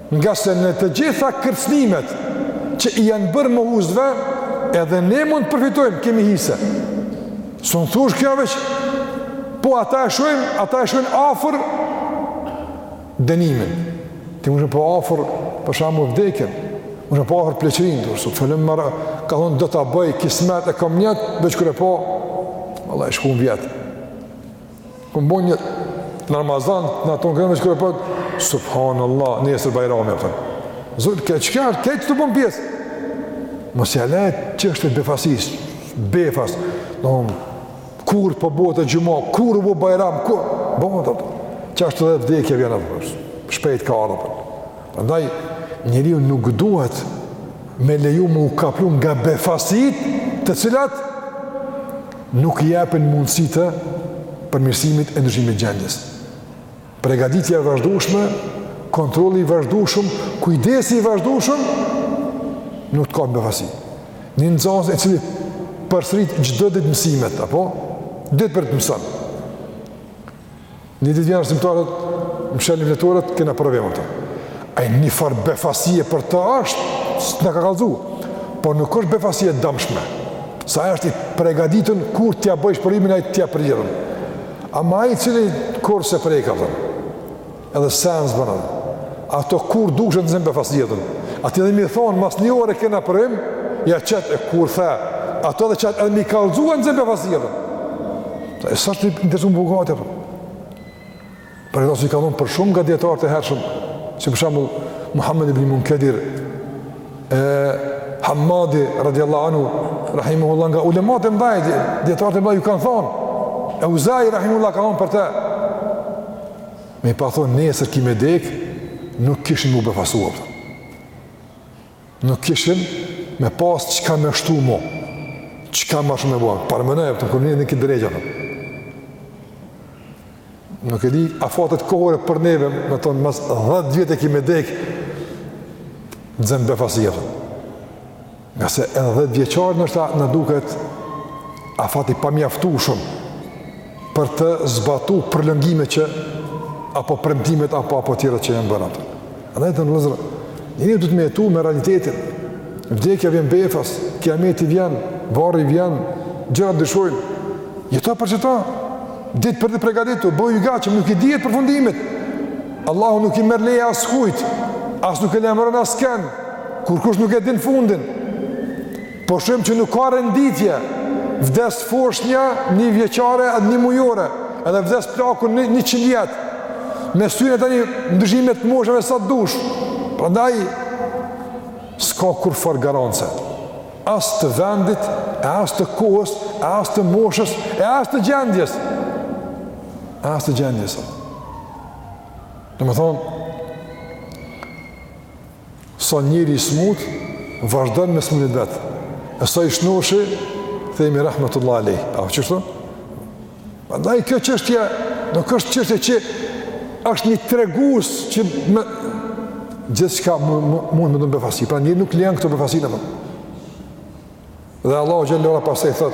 Ngase në të gjitha kërcënimet që i janë bërë mohuesve, edhe ne mund të përfitojmë, kemi hise. S'mun thush kjo veç po ata e shohin, ata e shohin afër dënimin. Ti mun sheh po afër për shembull vdekjen. Mun sheh po afër pleqërinë, do të thotë, fjalën marr, ka thonë do ta bëj kismet e kom nijet, veç kur e po vallahi shkun vjet. U bo Ramazan, në ato në kërëve që kërëve përët, Subhanallah, nesër bajrami, apo. Zërë, ke qëka është, ke tu bon pjesë? Mos e le çështje befasisë, befas, në hum, kur u bo xhuma, kur u bo bajram, kur, bëmë të të, që është dhe vdekja vjen apo, shpejt ka ardhur. Prandaj, njeriu nuk duhet me leju mu kaplu nga befasitë të cilat nuk japin mundësi të përmirësimit e ndryshimit të gjendjes. Pregaditja e vazhdushme, kontrolli i vazhdushum, kujdesi i vazhdushum, nuk të kap në befasi. Një nxanës i cili përsërit çdo ditë mësimet, apo? Ditë për ditë mëson. Një ditë vjen arsimtari, mshelni fletoret, kena provim a po. Ai një farë befasie për të është, s'na ka kallzu, por nuk është befasi e dëmshme. Se ai është i pregaditun, kur t'ia bëjsh provimin, ai t'ia përgjigjet. Ama ai i cili kurrë s'e prek, a po. Edhe s'mëson. Ato kurdo kshtu të zen befasia a po. Atij edhe me i thonë, mas një ore kena provim, ja qëtë e kur the, ato dhe qëtë edhe me i kallzu e zen befasia a po. Ta e s'arrin dot me u pregatit, për. Për këtë kanë thonë për shumë nga dijetarët e hershëm, si për shembull Muhammed ibn Munkedir, e Hammadi, radiallahu anu, rahimuhullah nga ulematë e mdhaj, dijetarët e mdhaj ju kanë thonë, Euzai, rahimuhullah, ka thonë për te, Me i pas thonë nesër ki me dek, nuk kishin mu befasua. Nuk kishin me pas çka me shtu mo. Çka ma shumë me ba. Paramenoje a po kur je në këtë derexhe. Nuk e di, afatet kohore për neve, me thonë, mas 10 vjete ki me dek, t'zen befasia. Ngase edhe dhjetëvjeçari ndoshta na duket afat i pamjaftushëm për të zbatu përlëngimet që apo premtimet apo apo tjerat që janë bërë ato. Andaj vëllezër, njeri duhet me jetu me realitetin, vdekja vjen befas, kiameti vjen, varri vjen, gjërat ndryshojnë, jeto për qeto ditë për të pregaditu, bonu i gatshëm, nuk i dihet përfundimit, Allahu nuk i merr leje askujt, as nuk e lajmëron askend, Kurkush nuk e din fundin, po shohim që nuk ka renditje, vdes foshnja njëvjeçare edhe njëmujore, edhe vdes plaku një, njëqind vjet, mes tyne tani ndryshime të moshave sa të dush, prandaj, s'ka kurrfarë garance, as të vendit, e as të kohës, e as të moshës, e as të gjendjes, e as të gjendjes, domethonë, Sa njeri i smut, vazhdon me smundjet e vet. E sa i shnoshi, themi rahmetullah alejh. A qishtu? Andaj kjo çështje nuk është çështje që është një tregus që gjithçka mun me kon befasi. Pra njeri nuk lejon këto befasi apo. Dhe Allahu xhelle ve ala pastaj thot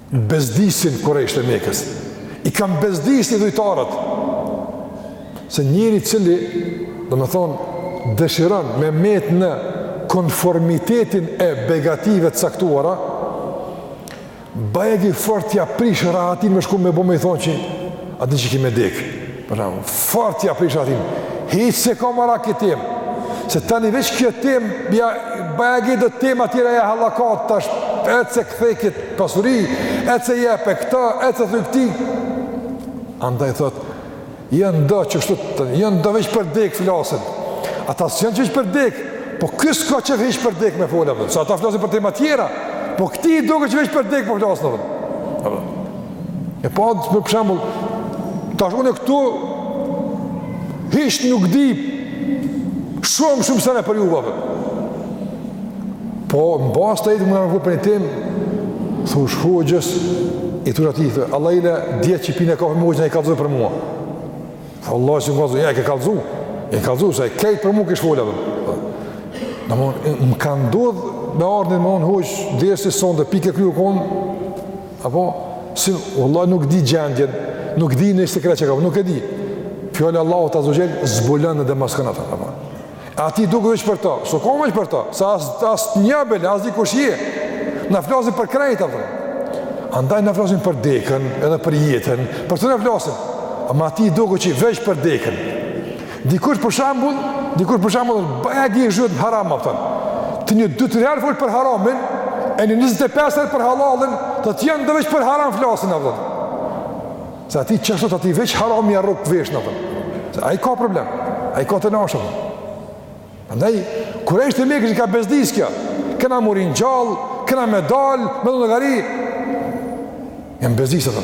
Bezdisin Kurejshët e Mekës. I kanë bezdisë idhujtarët. Se njeri i cili, domethonë, dëshiron me met në konformitetin e begative të caktuara, bajegi fort ia prish rahatin me shku me bo me i thonë që a e di që ki me dekë. Përna, fort ia prish rahatin, hiç s'e ka marak këtë temë, se tani veç kjo temë, bajegi do tema tjera i halakat, tash ec e ktheje këtë pasuri, ec e jepe këta, ec e thuj këtij. Andaj thot, janë do qishtu tani, janë do veç për dek flasin, ata s'janë që veç për dek, po ky s'ka qef hiç për dek me folë, se ata flasin për tema tjera, po këtij i duket që veç për dek po flasin, dhe. E pa, për shembull, tash unë këtu hiç nuk di shumë shumë sene për juve. Për. Po, në bazë të jetë me ndëgju për një temë, thu shku e gjës, i ngrati, thë, vallahi, dje që i pine ka për më ujtë, në i kallzu për mua. Thë, vallahi si me kallzu, ja, i ke kallzu, i ke kallzu, se krejt për mua kishe fol, dhe. Në më, më ka ndodhë me ardh, me thon hoxhë, dhe si sonte pike kryu konë, Apo, se vallahi nuk di gjendjen, nuk di në sekret çka ka, nuk e di. Fjala e Allahut azze ve xhel, zbulon, demaskon atë, apo. Atij i duket veç për ta, s'o kon veç për ta, se as, as të njeh bile, as di kush je. Na flasim për krejt, apo. Andaj na flasim për dekën, edhe për jetën, për to na flasim. Ama atij i duket që veç për dekën. Dikush për shembull, dikush për shembull është bajagi zhyt në haram apo jo. Ti një dy tri herë fol për haramin, e një 25 herë për hallallin, do të thonë veç për haram flasin apo jo. Se atij qashtu, atij veç harami ia rrok veshin apo jo. Se ai ka problem. Ai ka tenash. Andaj kur është me e bezdis kjo. Kena m'u ringjall, kena me dal, me llogari. Jam e bezdis atë.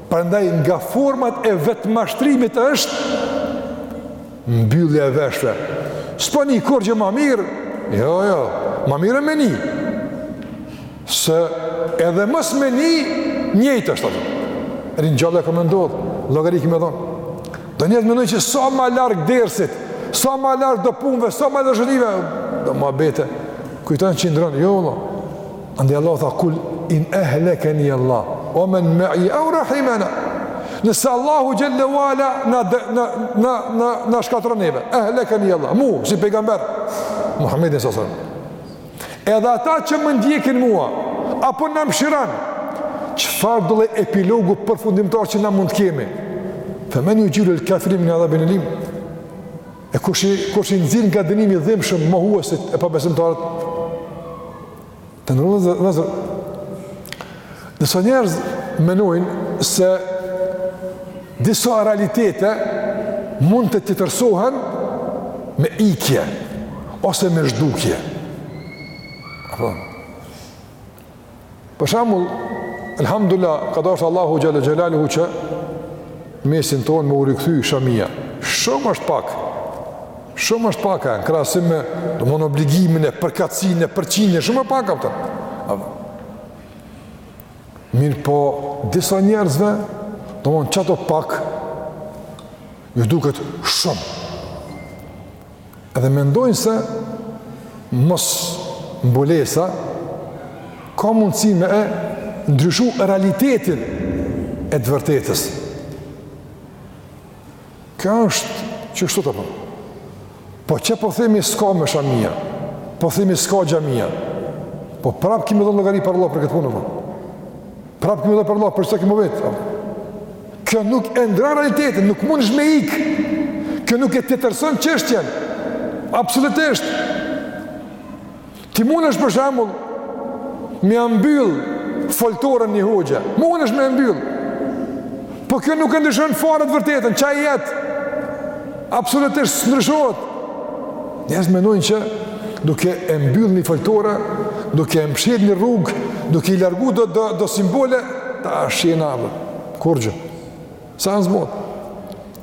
Prandaj nga format e vetëmashtrimit është mbyllja e veshëve. S'po ni kurgjë ma mirë, jo, jo, ma mirë e me ni. Se edhe mos me ni, njëjtë është. Ringjallja ka me ndodh, llogari ki me dhon. Do njerëz mendojnë që sa ma larg dersit, sa ma larg do punëve, sa ma larg shetive, do ma bete, kujtojnë që i ndrron, jo, vallah. Andaj Allahu tha kul in ehlekenij Allah, ue men meije eu rahimena, nëse Allahu xhel-le ue ala na, na, na, na, na shkatërron neve, ehlekenij Allah, mu, si pejgamber, Muhammedin salallahu alejhi ue selem, edhe ata që më ndjekin mua, apo na mëshiron, çfarëdo lloj epilogu përfundimtar që na mund të kemi, fe men juxhirul kafirine min adhabin elim, e kush i, kush i nxjerr nga dënimi i dhimbshëm mohuesit e pabesimtarët, Të nderuar vëllezër, disa njerëz mendojnë se disa realitete mund të tjetërsohen me ikje ose me zhdukje. Apo? Për shembull, elhamdulilah, ka dashtë Allahu xhel-le xhelaluhu që n'mesin tonë me u rikthy shamia. Shumë është pak. Shumë është paka, në krahasim me domethënë obligimin e përkatësinë e përqindjen, shumë e pakë apo jo. Mirëpo, disa njerëzve, domethënë qato pak, ju duket shumë. Edhe mendojnë se, mosmbulesa, ka mundësi me e ndryshu realitetin e të vërtetës. Kjo është qështu apo jo. Po që po themi s'ka me shamia, po themi s'ka xhamia, po prapë kemi me dhënë llogari para Allahut për këtë punë, po. prapë kemi me dhënë para Allahut për se kemi m'u vet, po. kjo nuk e ndrron realitetin, nuk mundesh me ik, kjo nuk e tjetërson çështjen, absolutisht, Ti mundesh për shembull me ia mbyll foltoren një hoxhe. Mundesh me ia mbyll. Po kjo nuk e ndryshon fare të vërtetën, qaj jet. Absolutisht s'ndryshohet. Njerëzit mendojnë që duke e mbyll një foltore, duke e mshel një rrugë, duke i largu do, do, do simbole, ta shqena dhe, kurgjë, sa në zbot.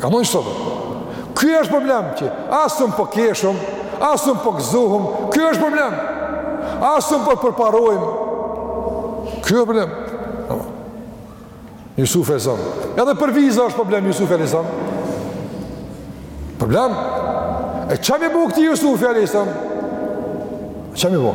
Ka m'u shtu. Ky është problem që asun po keshëm, asun po gëzohëm, ky është problem. Asun po përparojmë. Ky është problem. Jusufi a.s. Edhe për viza është problem Jusufi a.s. Problem. E çka me i bo këtij Jusufi a.s.? Çka me i bo?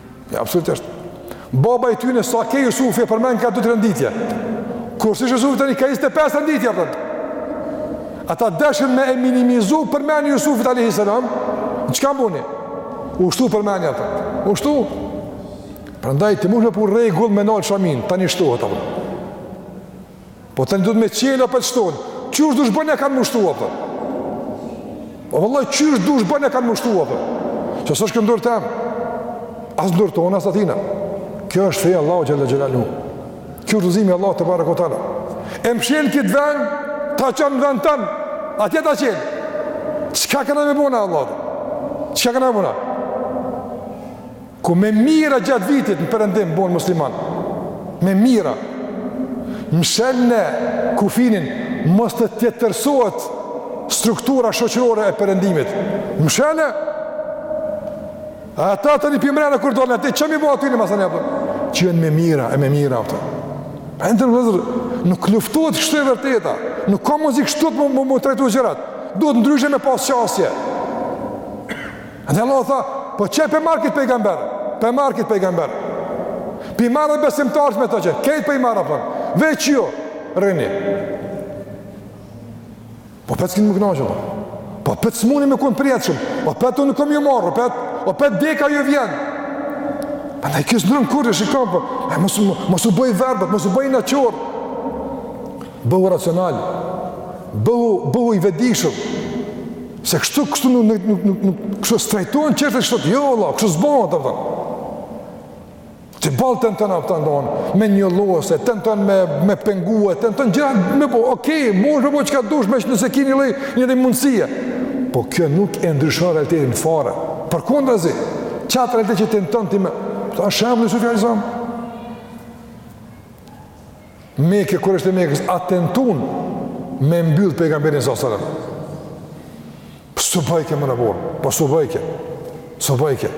Ja, absolutisht. Baba i tyne, sa ke Jusufi, e përmen ka dy-tre herë n'ditë. Kur s'ish Jusufi tani, ka 25 herë n'ditë, për. Ata deshën me e minimizu përmendjen Jusufit a.s. Çka boni? U shtu përmendja, për. U shtu. Prandaj, ti mund me pru rregull me nalë shaminë, tani shtohet, për. Po tani duhet me çelë, opet shtohen. Qysh dush bane, kanë m'u shtu opet. O vëlla, qysh dush bane, kanë m'u shtu opet. Se s'është kjo n'dorë teme. As n'dorë tonë, as t'atyne. Kjo është feja Allahu xhelle xhelaluhu. Kjo është udhëzimi Allahu tebareke ve teala. E mshel këtë vend, ta çan në vend tand, atje ta çel. Çka kena me bo na, Allah? Çka kena me bo na? Kur me mijëra gjatë vitit në perëndim bëhen muslimanë. Me mijëra. Mshelne kufinin mos të tjetërsohet struktura shoqërore e perëndimit. Mshelne! A ata tani prej mrena kur dolin atë, çka me i bo aty në masën apet? Që janë me mijëra, e me mijëra ato. A të nderuar vëllezër, nuk luftohet kështu e vërteta, nuk ka mundësi kështu me, me, m'u trajtu gjërat, duhet ndryshe me pas qasje. Dhe Allahu tha, po qe po e marr këtë pejgamber. Po e marr këtë pejgamber. Po i marr edhe besimtarët me të, qe, krejt po i marr opet, veç ju rrini. Po opet s'kini m'u kënaqë, po opet s'muni me kanë përjetshëm, po opet unë kom me ju marrë, po opet deka ju vjen. Prandaj kjo s'ndrron kurrë, shikam për, po. e mos, mos u bëj i verbët, mos u bëj inatçor. Bëhu racional. Bëhu bëhu i vetëdijshëm. Se kështu kështu nuk nuk nuk nuk nuk kështu s'trajtohen çështjet kështu. Jo valla, kështu s'bën ato. Ti ball tenton ata ndon me njollosë, tenton me me pengue, tenton gjëra me po, okay, mund të bësh çka dush me nëse ki një lloj një lloj mundësie. Po kjo nuk e ndryshon realitetin fare. Përkundrazi, qat realitet që tenton ti me, ta shembull Jusufi a.s. Mekë kur është mekasit tentuan me mbyll pejgamberin salallahu alejhi ve selem. Po s'u bajke më në oborr, po s'u bajke, s'u bajke.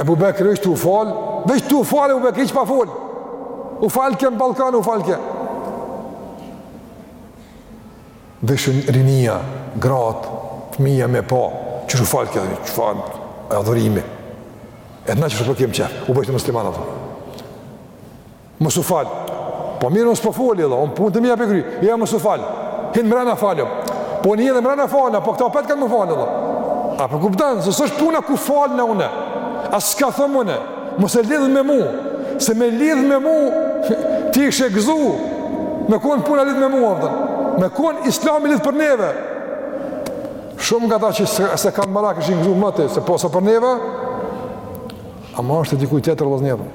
Ebu Bekri veç tu u falë, veç tu u falë Ebu Bekri hiç pa folë. U falke në ballkon, u falke. Vishin rinia, gratë, fëmija me pa, qysh u falke, që falë, e adhurimi. E na që po kem qef, u bëjtë musliman, apo. Mos u fal. Po mirë, unë s'po foli edhe, unë punë të mija po kryj. Ja, jo, mos u fal. Hin mrena falëm. Po një edhe mrena falna, po këta petë kanë me fal, dhe. A po kupton, se s'është puna ku falna une. As çka thom une. Mos e lidh me mu. Se me lidh me mu, ti ishe gëzu. Me kon puna lidh me mu, dhe. Me kon islami lidh për neve. Shumë nga ta që se, s'e kanë marak ishin gëzu me të, se po s'o për neve, ama është e dikujt tjetër pos neve.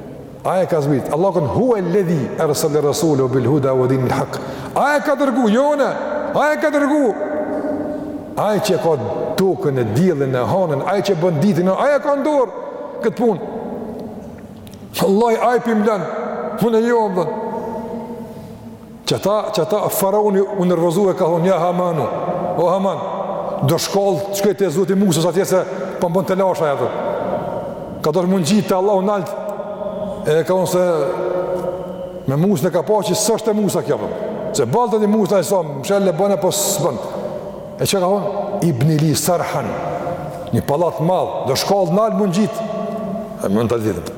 Ai e ka zbrit, Allahu ka thonë huve-lledhi ersele resulehu bil huda ve dinil hak. Ai e ka dërgu, jo ne, ai e ka dërgu. Ai që e ka tokën e diellin e hanën, ai që e bën ditën, ai e ka n'dorë këtë punë. Allahi ai po m'len, unë e jo më dhënë. Qata, qata, faraoni u nervozu e ka thonë, ja Hamanu, o Haman, do shkallë, shkoj te Zoti i Musës atje se, po më bon telashe. Ka do m'u ngjit te Allahu nalt, e ka thonë se, me Musën e ka pa që s'është te Musa kjo punë. Se balë të një Musën e sa, mshele, bone po s'bon. E ça ka thonë, ibni li sarhan, një pallat madh, do shkallë nalt m'u ngjit, e mund të altë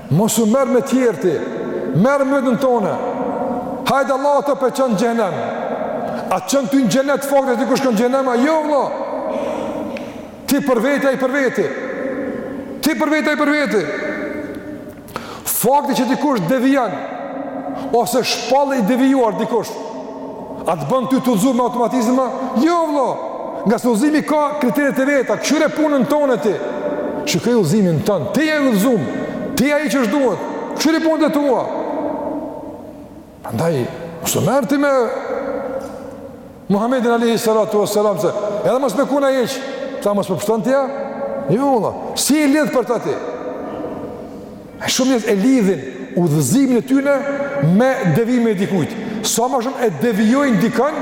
Mos u merr me tjerë ti, merru me veten tone. Hajde Allahu ata po i qon xhehnem. A të qon ty në xhenet fakti që dikush shkon xhehnem, a jo vlla. Ti për vete, ai për vete. Ti për vete, ai për vete. Fakti që dikush devijan, ose shpallet i devijuar dikush, A të bën ty të udhëzuar me automatizëm? Jo, vëllo. Ngase udhëzimi ka kriteret e veta, këqyre punën tone ti. Shiko udhëzimin ton, ti je i udhëzum, ti je ai qysh duhet. Këqyre punët e tua. Prandaj, mos u merr ti me Muhammedin alayhi salatu wassalam se edhe mos me kon ai hiç, a mos po pshton ti. Jo, vëllo. Si e lidh për ta ti? Shumë njerëz e lidhin udhëzimin e tyne me devijimin e dikujt. Sa më shumë e devijojnë dikën,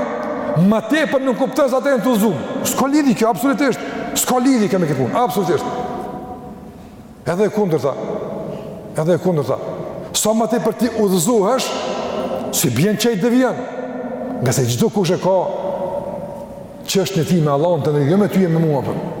më tepër nënkupton se ata janë të udhëzuar. S'ka lidhje kjo absolutisht. S'ka lidhje kjo me këtë punë, absolutisht. Edhe e kundërta. Edhe e kundërta. Sa më tepër ti udhëzohesh, s'i bjen që ai devijon. Ngase çdokush e ka çështjen e tij me Allahun e jo me ty e me mua. Për. Po.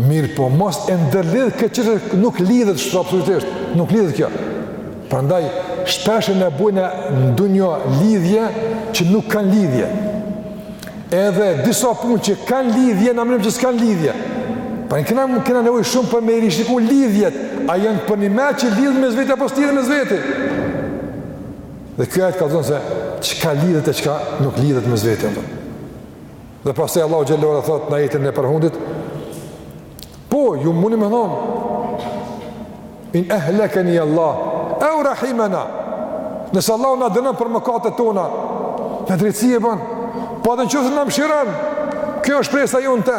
Mirëpo, mos e ndërlidh këtë çështje, nuk lidhet shtu absolutisht, nuk lidhet kjo. Prandaj, shpesh na bojna ndonjë lidhje që nuk kanë lidhje. Edhe disa punë që kanë lidhje, na menojmë që s'kanë lidhje. Pra na kena, kena nevojë shumë për me i rishiku lidhjet, a janë përnime që lidhen mes veti, apo s'lidhen mes veti. Dhe kjo të kallzon se çka lidhet e çka nuk lidhet mes veti. A kupton. Dhe pastaj Allahu xhelle thot në ajetin e parafundit, po ju muni me thon in ahlakani Allah au rahimana. Nëse Allahu na dënon për mëkatet tona, në drejtësi e bën. Po edhe në qoftë se na mëshiron, kjo është shpresa jonë te.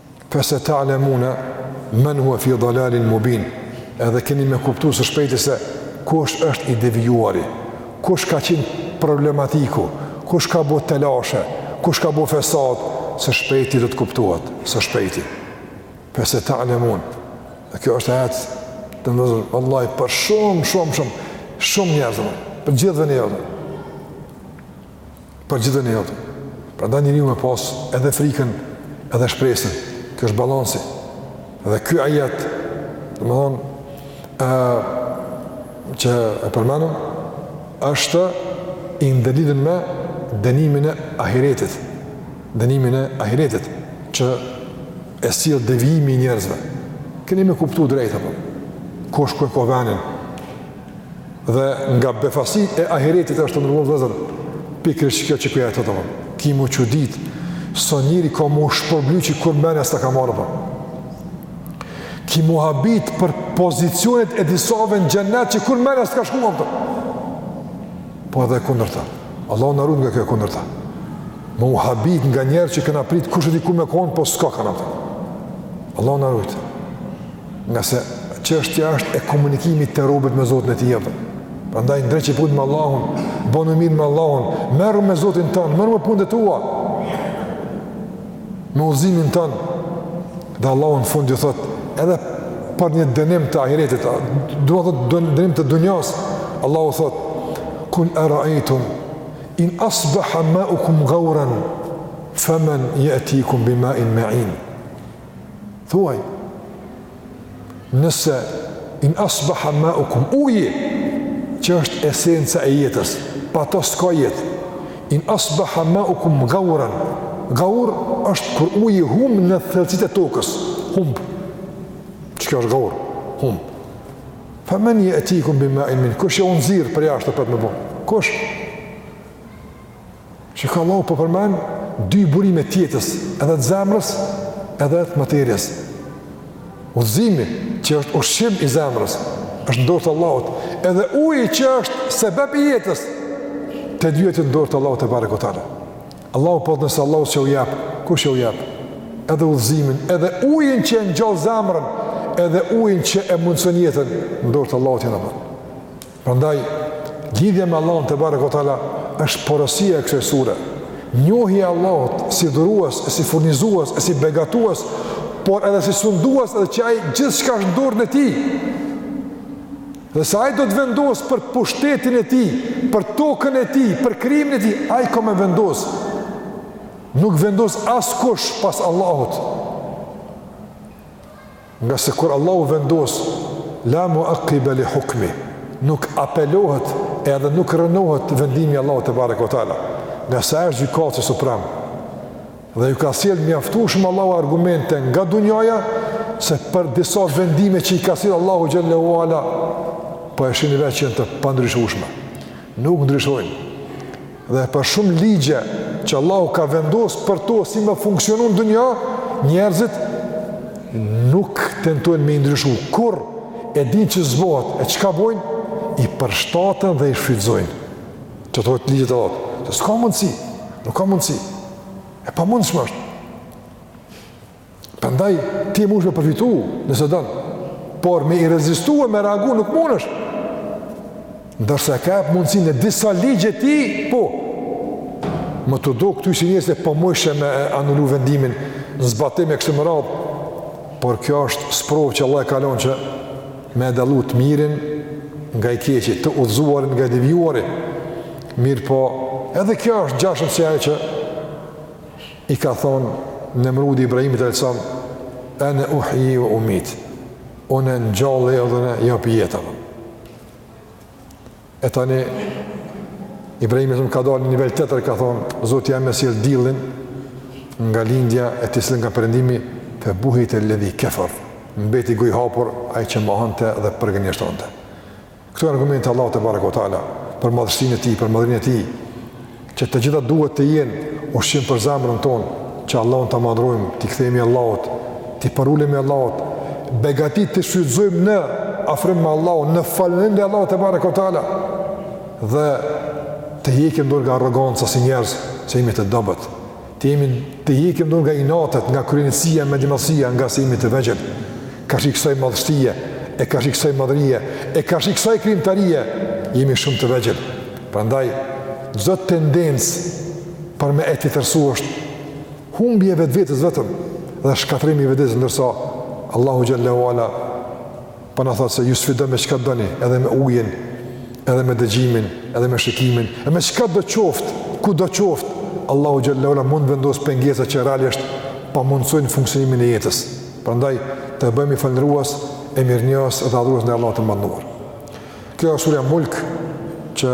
Fese ta'lemune men hua fi dhalalin mubin Edhe keni me kuptu së shpejti se kush është i devijuari Kush ka qenë problematiku Kush ka bo telashe Kush ka bo fesat Së shpejti do të kuptohet Së shpejti Fese ta'lemun Dhe kjo është ajet vllezër vallahi për shumë shumë shumë Shumë njerëz Për gjithë njerëzit për gjithë njerëzit. Prandaj njeriu me pas edhe frikën edhe shpresën, kjo është balansi. Dhe ky ajet, domethënë, e, që e përmenëm, është i ndërlidhun me dënimin e ahiretit. Dënimin e ahiretit, që e sjell devijimi i njerëzve. Keni me kuptu drejt, apo? Kush ku e ka venin? Dhe nga befasitë e ahiretit është të nderuar vllezër, pikërisht kjo që përja e të të vëmë. Ki m'u çudit, se njeri ka m'u shpërbly që kurrë menja s'ta ka marrë apo. Ki m'u habit për pozicionet e disave në xhennet që kurrë menja s'të ka shku aty. Po edhe e kundërta. Allahu na rujt nga kjo e kundërta. M'u habit nga njerëz që kena prit kushedi ku me konë, po s'ka kan aty. Allahu na rujt. Ngase çështja është e komunikimit të robit me Zotin e tij apo. Prandaj ndreqi punët me Allahun, bënu mirë me Allahun, merru me Zotin tënd, merru me punët tua. Me udhëzimin tënd. Dhe Allahu në fund ju thot, edhe për një dënim të ahiretit, do të thotë dënim të dunjas, Allahu thot, kul araitum in asbaha ma'ukum ghawran faman yatikum bima'in ma'in. Thuaj, Nëse in asbaha ma'ukum, uji që është esenca e jetës, pa to s'ka jetë. In asbaha ma'ukum ghawran, ghawr është kur uji humb në thellësitë e tokës, humb. Qikjo është ghawr. Humb. Fa men yatikum bima'in ma'in? Kush jau nxjerr përjashtë prapë, domethon? Kush? Që ka Allahu po përmend dy burime të jetës, edhe të zemrës, edhe të materies. Udhëzimi që është ushqim i zemrës, është n'dorë të Allahut, edhe uji që është sebeb i jetës, të dyja janë n'dorë të Allahut tebareke ue teala. Allahu po thotë nëse Allahu s'jau jap, kush jau jap? Edhe udhëzimin, edhe ujin që e ngjall zemrën, edhe ujin që e mundson jetën, n'dorë të Allahut janë ato. Prandaj, lidhja me Allahun tebareke ve teala është porosia e kësaj sure. Njohja e Allahut si dhurues, si furnizues, si begatues, por edhe si sundues edhe që ai gjithçka është në dorën e tij. Dhe se ai do të vendos për pushtetin e tij, për tokën e tij, për krijimin e tij, ai ka me vendos. Nuk vendos askush pas Allahut. Ngase kur Allahu vendos, la muaqiba li hukmi, nuk apelohet edhe nuk rrënohet vendimi i Allahut tebareke ve teala. Ngase ai është gjykatësi suprem. Dhe ju ka sjell mjaftueshëm Allahu argumente nga dunjaja se për disa vendime që i ka sjell Allahu xhel-le ve ala po e shihni vetë që janë të pandryshueshme. Nuk ndryshojnë. Dhe për shumë ligje që Allahu ka vendosur për to si me funksionu dynjaja, njerëzit nuk tentojnë me i ndryshu. Kur e dinë që s'bohet, e çka bojnë? I përshtaten dhe i shfrytëzojnë. Qato janë ligjet e Allahut. Se s'ka mundësi, nuk ka mundësi. E pamundshme është. Prandaj ti munesh me përfitu nëse don, por me i rezistu e me reagu nuk mundesh. Ndërsa ka lënë mundësi në disa ligje të tij, po. Me t'u dok ty sikurse po munesh me e anulu vendimin në zbatim e kështu me radhë, por kjo është sprovë që Allahu e ka lon që me e dallu të mirin nga i keqi, të udhëzuarin nga i devijuari, mirëpo, edhe kjo është ngjashëm si ajo që I ka thonë Nemrudi Ibrahimit alejhi selam, Ene uhji ue umit, unë e ngjalli edhe unë japi jetë. E tani, Ibrahimi alejhi selam ka dalë në nivel tjetër, ka thonë, Zoti jem e sjell diellin nga lindja e ti sille nga përëndimi, fe buhite lledhi kefer, mbeti gojëhapur, ai që mohonte dhe përgënjeshtronte. Këto janë argumentet e Allahut tebareke ve teala për madhështinë e tij, për madhërinë e tij, që të gjitha duhet të jenë ushqim për zemrën tonë, që Allahun ta madhrojmë, t'i kthehemi Allahut, t'i përulemi Allahut, begatitë t'i shfrytëzojmë në afrim me Allahun, në falënderim ndaj Allahut tebareke ve teala dhe të heqim dorë nga arroganca si njerëz, se jemi të dobët. Të jemi, të heqim dorë nga inatet, nga kryeneçësia, mendjemadhësia, ngase jemi të vegjël, karshi kësaj madhështie, e karshi kësaj madhërie, e karshi kësaj krijimtarie, jemi shumë të vegjël. Prandaj, çdo tendencë për me e tjetërsu është humbje e vetvetes vetëm dhe shkatërrim i vetes, ndërsa Allahu xhel-le ve ala Po na thotë se ju sfidoj me çka doni, edhe me ujin, edhe me dëgjimin, edhe me shikimin, e me çka do qoftë, ku do qoftë, Allahu xhelle ue ala mund t'vendos pengesa që realisht pamundësojnë funksionimin e jetës. Prandaj të bëhemi falënderues e mirënjohës dhe adhurues ndaj Allahut të Madhnuar. Kjo është surja Mulk që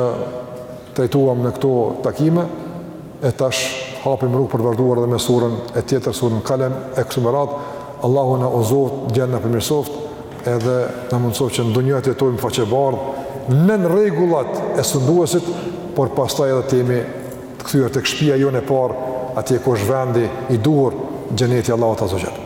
trajtuam në këto takime. E tash hapim rrugë për vazhduar edhe me suren tjetër, suren Kalem e kështu me radhë. Allahu na udhëzoft, gjendjen na përmirësoft edhe na mundësoft që në dunja të jetojmë faqebardhë, nën rregullat e sunduesit, por pastaj edhe të jemi të kthyer tek shpija jonë e parë, atje ku është vendi i duhur, xheneti i Allahut azza wa jall.